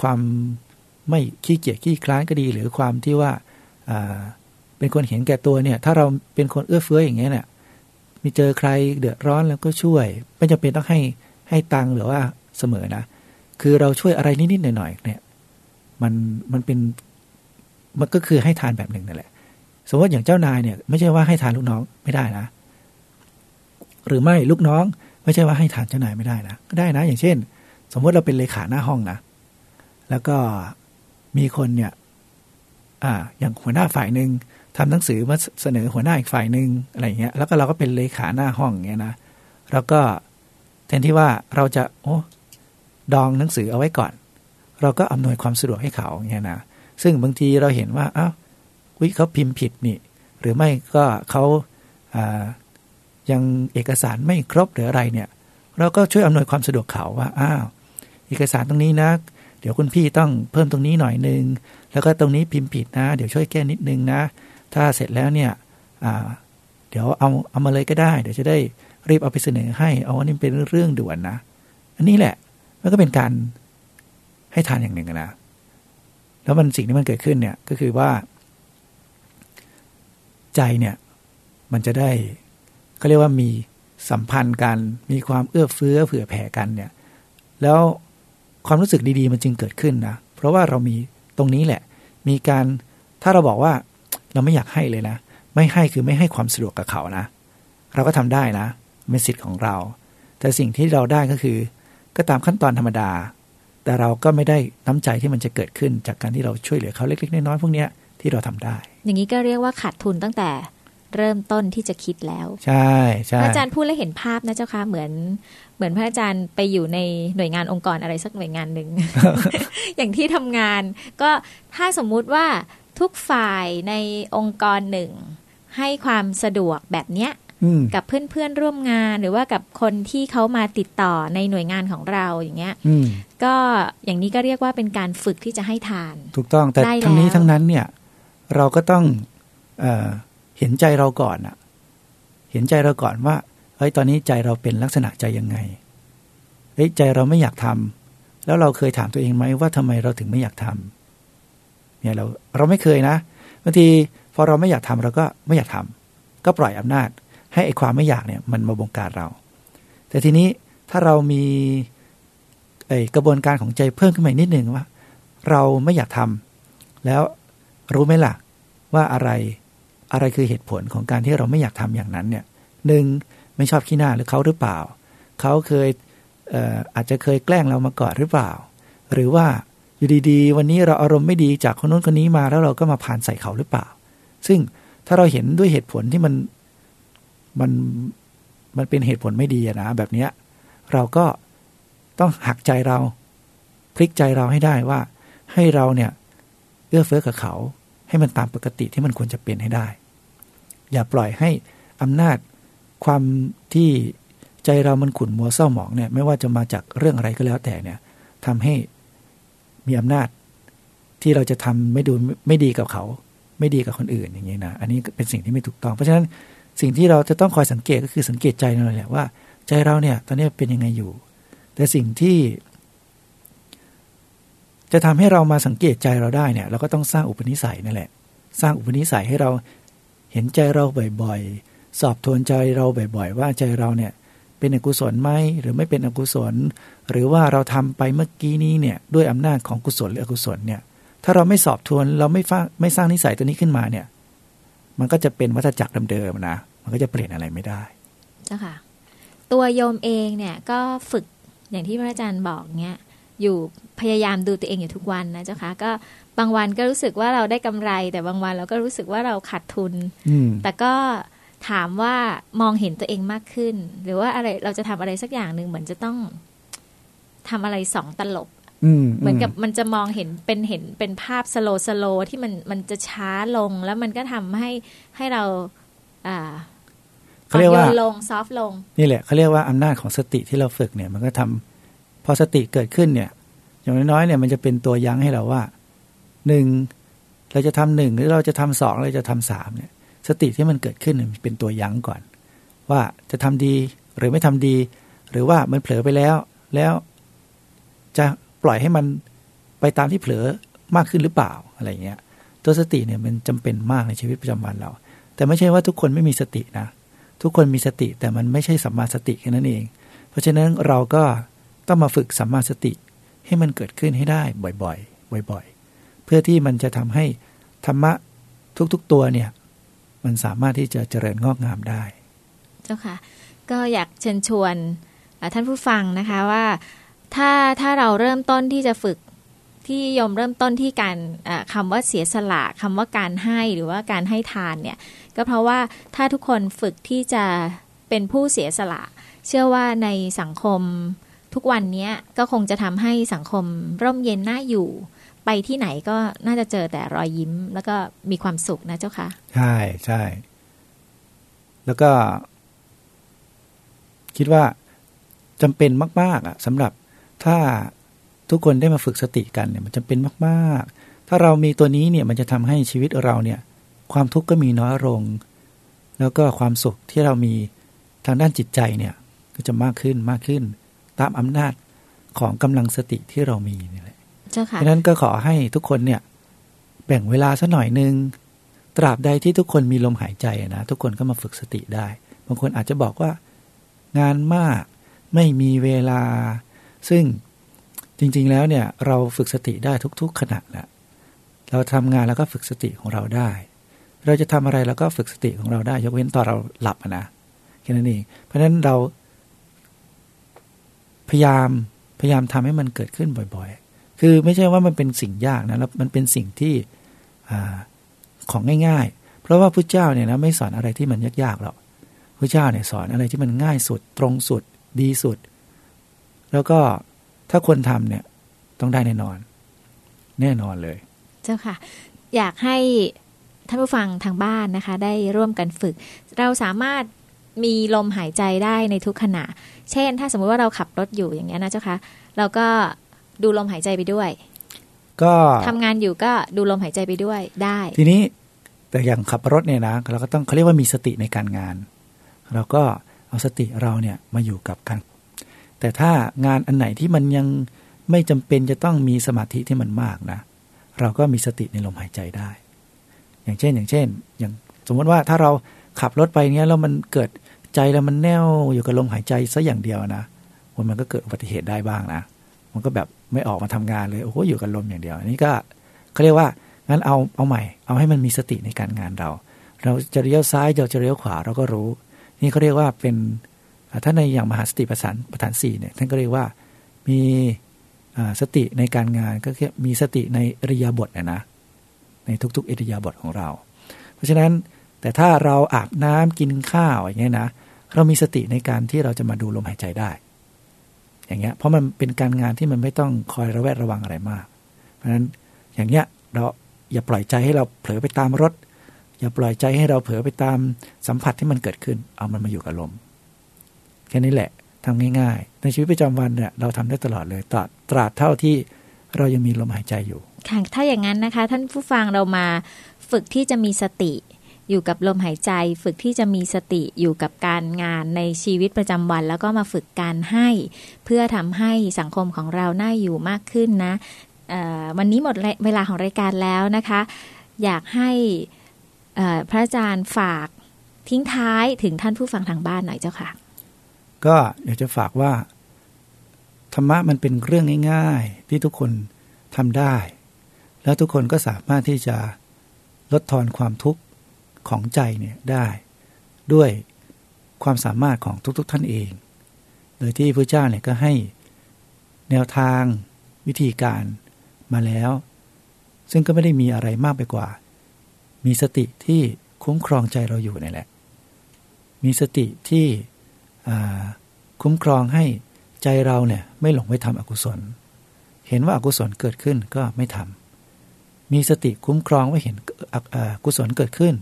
ความไม่ขี้เกียจขี้คลานก็ดี หรือความที่ว่าอ่าเป็นคนเห็นแก่ตัวเนี่ย ถ้าเราเป็นคนเอื้อเฟื้ออย่างเงี้ยเนี่ย มีเจอใครเดือดร้อนแล้วก็ช่วย ไม่จำเป็นต้องให้ให้ตังหรือว่าเสมอนะ คือเราช่วยอะไรนิดๆหน่อยๆเนี่ยมันมันเป็นมันก็คือให้ทานแบบหนึ่งนั่นแหละ สมมติอย่างเจ้านายเนี่ย ไม่ใช่ว่าให้ทานลูกน้องไม่ได้นะ หรือไม่ลูกน้อง ไม่ใช่ว่าให้ทานเจ้านายไม่ได้นะก็ได้นะ อย่างเช่น สมมติเราเป็นเลขาหน้าห้องนะ แล้วก็มีคนเนี่ย อ่า อย่างหัวหน้าฝ่ายหนึ่ง ทำหนังสือมาเสนอหัวหน้าอีกฝ่ายหนึ่งอะไรเงี้ย แล้วก็เราก็เป็นเลขาหน้าห้องเงี้ยนะ แล้วก็แทนที่ว่าเราจะโอ้ดองหนังสือเอาไว้ก่อน เราก็อำนวยความสะดวกให้เขาเงี้ยนะ ซึ่งบางทีเราเห็นว่าอ้าววิเขาพิมพ์ผิดนี่ หรือไม่ก็เขาายังเอกสารไม่ครบหรืออะไรเนี่ย เราก็ช่วยอำนวยความสะดวกเขาว่าอ้าวเอกสารตรงนี้นะเดี๋ยวคุณพี่ต้องเพิ่มตรงนี้หน่อยนึง แล้วก็ตรงนี้พิมพ์ผิดนะ เดี๋ยวช่วยแก้นิดนึงนะ ถ้าเสร็จแล้วเนี่ยเดี๋ยวเอาเอามาเลยก็ได้ เดี๋ยวจะได้รีบเอาไปเสนอให้ เอาอันนี้เป็นเรื่องด่วนนะ อันนี้แหละมันก็เป็นการให้ทานอย่างหนึ่งนะแล้วมันสิ่งที่มันเกิดขึ้นเนี่ยก็คือว่า ใจเนี่ย มันจะได้เขาเรียกว่ามีสัมพันธ์กัน มีความเอื้อเฟื้อเผื่อแผ่กันเนี่ย แล้วความรู้สึกดีๆ มันจึงเกิดขึ้นนะ เพราะว่าเรามีตรงนี้แหละ มีการถ้าเราบอกว่า เราไม่อยากให้เลยนะ ไม่ให้คือไม่ให้ความสะดวกกับเขานะ เราก็ทำได้นะเป็นสิทธิ์ของเรา แต่สิ่งที่เราได้ก็คือ ก็ตามขั้นตอนธรรมดา แต่เราก็ไม่ได้น้ำใจที่มันจะเกิดขึ้นจากการที่เราช่วยเหลือเขาเล็กๆน้อยๆพวกนี้ที่เราทำได้ อย่างนี้ก็เรียกว่าขาดทุนตั้งแต่เริ่มต้นที่จะคิดแล้ว ใช่ใช่พระอาจารย์พูดแล้วเห็นภาพนะเจ้าค่ะเหมือน เหมือนพระอาจารย์ไปอยู่ในหน่วยงานองค์กรอะไรสักหน่วยงานหนึ่งอย่างที่ทำงาน ก็ถ้าสมมุติว่า ทุกฝ่ายในองค์กรหนึ่ง ให้ความสะดวกแบบเนี้ยกับเพื่อนๆร่วมงานหรือว่ากับคนที่เขามาติดต่อในหน่วยงานของเราอย่างเงี้ยก็อย่างนี้ก็เรียกว่าเป็นการฝึกที่จะให้ทาน ถูกต้องแต่ทั้งนี้ทั้งนั้นเนี่ย เราก็ต้องเอเห็นใจเราก่อนอะเห็นใจเราก่อนว่าเฮ้ยตอนนี้ใจเราเป็นลักษณะใจยังไงเฮ้ยใจเราไม่อยากทำแล้วเราเคยถามตัวเองไหมว่าทำไมเราถึงไม่อยากทำ เนี่ยเราเราไม่เคยนะบางทีพอเราไม่อยากทำเราก็ไม่อยากทำก็ปล่อยอำนาจ ให้ไอ้ความไม่อยากเนี่ยมันมาบงการเรา แต่ทีนี้ถ้าเรามีไอ้กระบวนการของใจเพิ่มขึ้นมานิดหนึ่งว่า เราไม่อยากทำแล้วรู้ไหมล่ะ ว่าอะไรอะไรคือเหตุผลของการที่เราไม่อยากทำอย่างนั้นเนี่ยหนึ่งไม่ชอบขี้หน้าหรือเขาหรือเปล่า เขาเคยอาจจะเคยแกล้งเรามาก่อนหรือเปล่า หรือว่า อยู่ดีๆ วันนี้เราอารมณ์ไม่ดีจากคนนู้นคนนี้มาแล้วเราก็มาผ่านใส่เขาหรือเปล่า ซึ่งถ้าเราเห็นด้วยเหตุผลที่มันมันมันเป็นเหตุผลไม่ดีนะแบบเนี้ยเราก็ต้องหักใจเราพลิกใจเราให้ได้ว่า ให้เราเนี่ยเอื้อเฟื้อกับเขา ให้มันตามปกติที่มันควรจะเป็นให้ได้ อย่าปล่อยให้อำนาจความที่ใจเรามันขุ่นมัวเศร้าหมองเนี่ยไม่ว่าจะมาจากเรื่องอะไรก็แล้วแต่เนี่ยทำให้ มีอำนาจ ที่เราจะทำไม่ดูไม่ดีกับเขา ไม่ดีกับคนอื่นอย่างนี้นะอันนี้เป็นสิ่งที่ไม่ถูกต้อง เพราะฉะนั้นสิ่งที่เราจะต้องคอยสังเกตก็คือสังเกตใจเราแหละว่า ใจเราเนี่ย ตอนนี้เป็นยังไงอยู่ แต่สิ่งที่ จะทำให้เรามาสังเกตใจเราได้เนี่ย เราก็ต้องสร้างอุปนิสัยนั่นแหละ สร้างอุปนิสัยให้เราเห็นใจเราบ่อย ๆ สอบทวนใจเราบ่อย ๆ ว่าใจเราเนี่ย เป็นอกุศลไหมหรือไม่เป็นอกุศล หรือว่าเราทำไปเมื่อกี้นี้เนี่ยด้วยอำนาจของกุศลหรืออกุศลเนี่ยถ้าเราไม่สอบทวนเราไม่ฟ้าไม่สร้างนิสัยตัวนี้ขึ้นมาเนี่ย มันก็จะเป็นวัฏจักรเดิมๆนะมันก็จะเปลี่ยนอะไรไม่ได้เจ้าค่ะ ตัวโยมเองเนี่ยก็ฝึกอย่างที่พระอาจารย์บอกเนี่ยอยู่พยายามดูตัวเองอยู่ทุกวันนะเจ้าคะก็บางวันก็รู้สึกว่าเราได้กำไร แต่บางวันเราก็รู้สึกว่าเราขาดทุน แต่ก็ ถามว่ามองเห็นตัวเองมากขึ้น หรือว่าอะไรเราจะทำอะไรสักอย่างหนึ่งเหมือนจะต้องทำอะไรสองตลบเหมือนกับมันจะมองเห็นเป็นเห็นเป็นภาพสโลสโลที่มันมันจะช้าลงแล้วมันก็ทำให้ให้เรา อ่าเขาเรียกว่าลงซอฟลง นี่แหละเขาเรียกว่าอำนาจของสติที่เราฝึกเนี่ย มันก็ทำพอสติเกิดขึ้นเนี่ย อย่างน้อยๆเนี่ยมันจะเป็นตัวยั้งให้เราว่าหนึ่งเราจะทำหนึ่งหรือเราจะทำสองเราจะทำสามเนี่ย สติที่มันเกิดขึ้นเป็นตัวยั้งก่อน ว่าจะทำดีหรือไม่ทำดี หรือว่ามันเผลอไปแล้ว แล้วจะปล่อยให้มันไปตามที่เผลอมากขึ้นหรือเปล่าอะไรเงี้ย ตัวสติเนี่ยมันจำเป็นมากในชีวิตประจำวันเรา แต่ไม่ใช่ว่าทุกคนไม่มีสตินะ ทุกคนมีสติแต่มันไม่ใช่สัมมาสติแค่นั้นเอง เพราะฉะนั้นเราก็ต้องมาฝึกสัมมาสติให้มันเกิดขึ้นให้ได้บ่อยๆ บ่อย ๆ เพื่อที่มันจะทำให้ธรรมะทุกๆตัวเนี่ย มันสามารถที่จะเจริญงอกงามได้ เจ้าค่ะ ก็อยากเชิญชวนท่านผู้ฟังนะคะว่าถ้าถ้าเราเริ่มต้นที่จะฝึกที่ยมเริ่มต้นที่การคำว่าเสียสละคำว่าการให้หรือว่าการให้ทานเนี่ยก็เพราะว่าถ้าทุกคนฝึกที่จะเป็นผู้เสียสละ เชื่อว่าในสังคมทุกวันนี้ก็คงจะทำให้สังคมร่มเย็นน่าอยู่ ไปที่ไหนก็น่าจะเจอแต่รอยยิ้ม แล้วก็มีความสุขนะเจ้าค่ะ ใช่ใช่ แล้วก็ คิดว่าจำเป็นมาก ๆอะสำหรับถ้าทุกคนได้มาฝึกสติกันเนี่ยมันจำเป็นมาก ๆ ถ้าเรามีตัวนี้เนี่ยมันจะทำให้ชีวิตเราเนี่ย ความทุกข์ก็มีน้อยลง แล้วก็ความสุขที่เรามีทางด้านจิตใจเนี่ย ก็จะมากขึ้นมากขึ้น ตามอำนาจของกำลังสติที่เรามีนี่แหละ เจ้าค่ะนั้นก็ขอให้ทุกคนเนี่ย แบ่งเวลาสักหน่อยหนึ่งตราบใดที่ทุกคนมีลมหายใจนะทุกคนก็มาฝึกสติได้ บางคนอาจจะบอกว่า งานมากไม่มีเวลา ซึ่งจริง ๆแล้วเนี่ย เราฝึกสติได้ทุก ๆ ขณะแหละเราทำงานแล้วก็ฝึกสติของเราได้ เราจะทำอะไรแล้วก็ฝึกสติของเราได้ ยกเว้นตอนเราหลับนะแค่นั้นเองเพราะฉะนั้นเราพยายามพยายามทำให้มันเกิดขึ้นบ่อย คือไม่ใช่ว่ามันเป็นสิ่งยากนะแล้วมันเป็นสิ่งที่อของง่าย ๆ เพราะว่าพระเจ้าเนี่ยนะไม่สอนอะไรที่มันยากๆหรอกพระเจ้าเนี่ยสอนอะไรที่มันง่ายสุดตรงสุดดีสุด แล้วก็ถ้าคนทำเนี่ยต้องได้แน่นอน แน่นอนเลย เจ้าค่ะ อยากให้ท่านผู้ฟังทางบ้านนะคะ ได้ร่วมกันฝึก เราสามารถมีลมหายใจได้ในทุกขณะ เช่น ถ้าสมมุติว่าเราขับรถอยู่อย่างเงี้ยนะเจ้าค่ะเราก็ ดูลมหายใจไปด้วย ก็ทำงานอยู่ก็ดูลมหายใจไปด้วยได้ ทีนี้แต่อย่างขับรถเนี่ยนะเราก็ต้องเขาเรียกว่ามีสติในการงาน เราก็เอาสติเราเนี่ยมาอยู่กับการแต่ถ้างานอันไหนที่มันยังไม่จำเป็นจะต้องมีสมาธิที่มันมากนะ เราก็มีสติในลมหายใจได้ อย่างเช่น อย่างเช่น อย่างสมมติว่าถ้าเราขับรถไปเนี้ยแล้วมันเกิดใจเรามันแน่วอยู่กับลมหายใจซะอย่างเดียวนะมันก็เกิดอุบัติเหตุได้บ้างนะ มันก็แบบไม่ออกมาทำงานเลยโอ้โหอยู่กับลมอย่างเดียว อันนี้ก็เขาเรียกว่างั้นเอาเอาใหม่ เอาให้มันมีสติในการงานเรา เราจะเลี้ยวซ้ายเราจะเลี้ยวขวาเราก็รู้ นี่เขาเรียกว่าเป็นถ้าในอย่างมหาสติปัฏฐานปัฏฐานสี่เนี่ยท่านก็เรียกว่ามีสติในการงานก็คือมีสติในอริยบทนะนะในทุกๆอริยาบทของเรา เพราะฉะนั้นแต่ถ้าเราอาบน้ำกินข้าวอย่างเงี้ยนะ เรามีสติในการที่เราจะมาดูลมหายใจได้ อย่างเงี้ยเพราะมันเป็นการงานที่มันไม่ต้องคอยระแวดระวังอะไรมาก เพราะฉะนั้นอย่างเงี้ยเราอย่าปล่อยใจให้เราเผลอไปตามรถ อย่าปล่อยใจให้เราเผลอไปตามสัมผัสที่มันเกิดขึ้น เอามันมาอยู่กับลมแค่นี้แหละทำง่ายๆ ในชีวิตประจำวันเนี่ยเราทำได้ตลอดเลยตราบตราบเท่าที่เรายังมีลมหายใจอยู่ค่ะถ้าอย่างนั้นนะคะ ท่านผู้ฟังเรามาฝึกที่จะมีสติ อยู่กับลมหายใจ ฝึกที่จะมีสติอยู่กับการงานในชีวิตประจำวัน แล้วก็มาฝึกการให้ เพื่อทำให้สังคมของเราน่าอยู่มากขึ้นนะวันนี้หมดเวลาของรายการแล้วนะคะ อยากให้พระอาจารย์ฝากทิ้งท้ายถึงท่านผู้ฟังทางบ้านหน่อยเจ้าค่ะ ก็อยากจะฝากว่า ธรรมะมันเป็นเรื่องง่าย ๆ ที่ทุกคนทำได้ แล้วทุกคนก็สามารถที่จะลดทอนความทุกข์ ของใจเนี่ยได้ด้วยความสามารถของทุกๆท่านเอง โดยที่พระเจ้าเนี่ยก็ให้แนวทางวิธีการมาแล้ว ซึ่งก็ไม่ได้มีอะไรมากไปกว่า มีสติที่คุ้มครองใจเราอยู่นี่แหละ มีสติที่คุ้มครองให้ใจเราเนี่ยไม่หลงไปทำอกุศล เห็นว่าอากุศลเกิดขึ้นก็ไม่ทำมีสติคุ้มครองว่าเห็นอกุศลเกิดขึ้น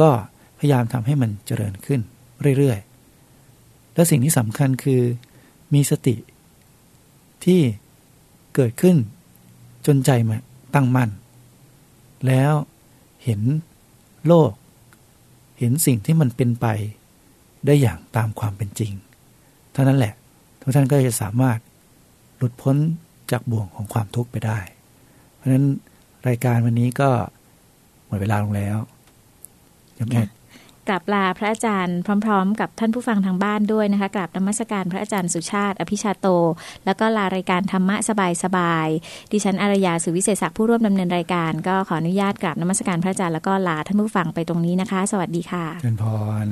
ก็พยายามทำให้มันเจริญขึ้นเรื่อยๆ และสิ่งที่สำคัญคือมีสติที่เกิดขึ้นจนใจมาตั้งมั่น แล้วเห็นโลก เห็นสิ่งที่มันเป็นไปได้อย่างตามความเป็นจริง เท่านั้นแหละ ทุกท่านก็จะสามารถหลุดพ้นจากบ่วงของความทุกข์ไปได้ เพราะฉะนั้นรายการวันนี้ก็หมดเวลาลงแล้ว ยมแอดกราบลาพระอาจารย์พร้อม ๆ กับท่านผู้ฟังทางบ้านด้วยนะคะกราบนมัสการพระอาจารย์สุชาติ อภิชาโต แล้วก็ลารายการธรรมะสบายๆดิฉันอารยาสุวิเศษศักดิ์ผู้ร่วมดำเนินรายการ ก็ขออนุญาตกราบนมัสการพระอาจารย์แล้วก็ลาท่านผู้ฟังไปตรงนี้นะคะ สวัสดีค่ะเชิญพร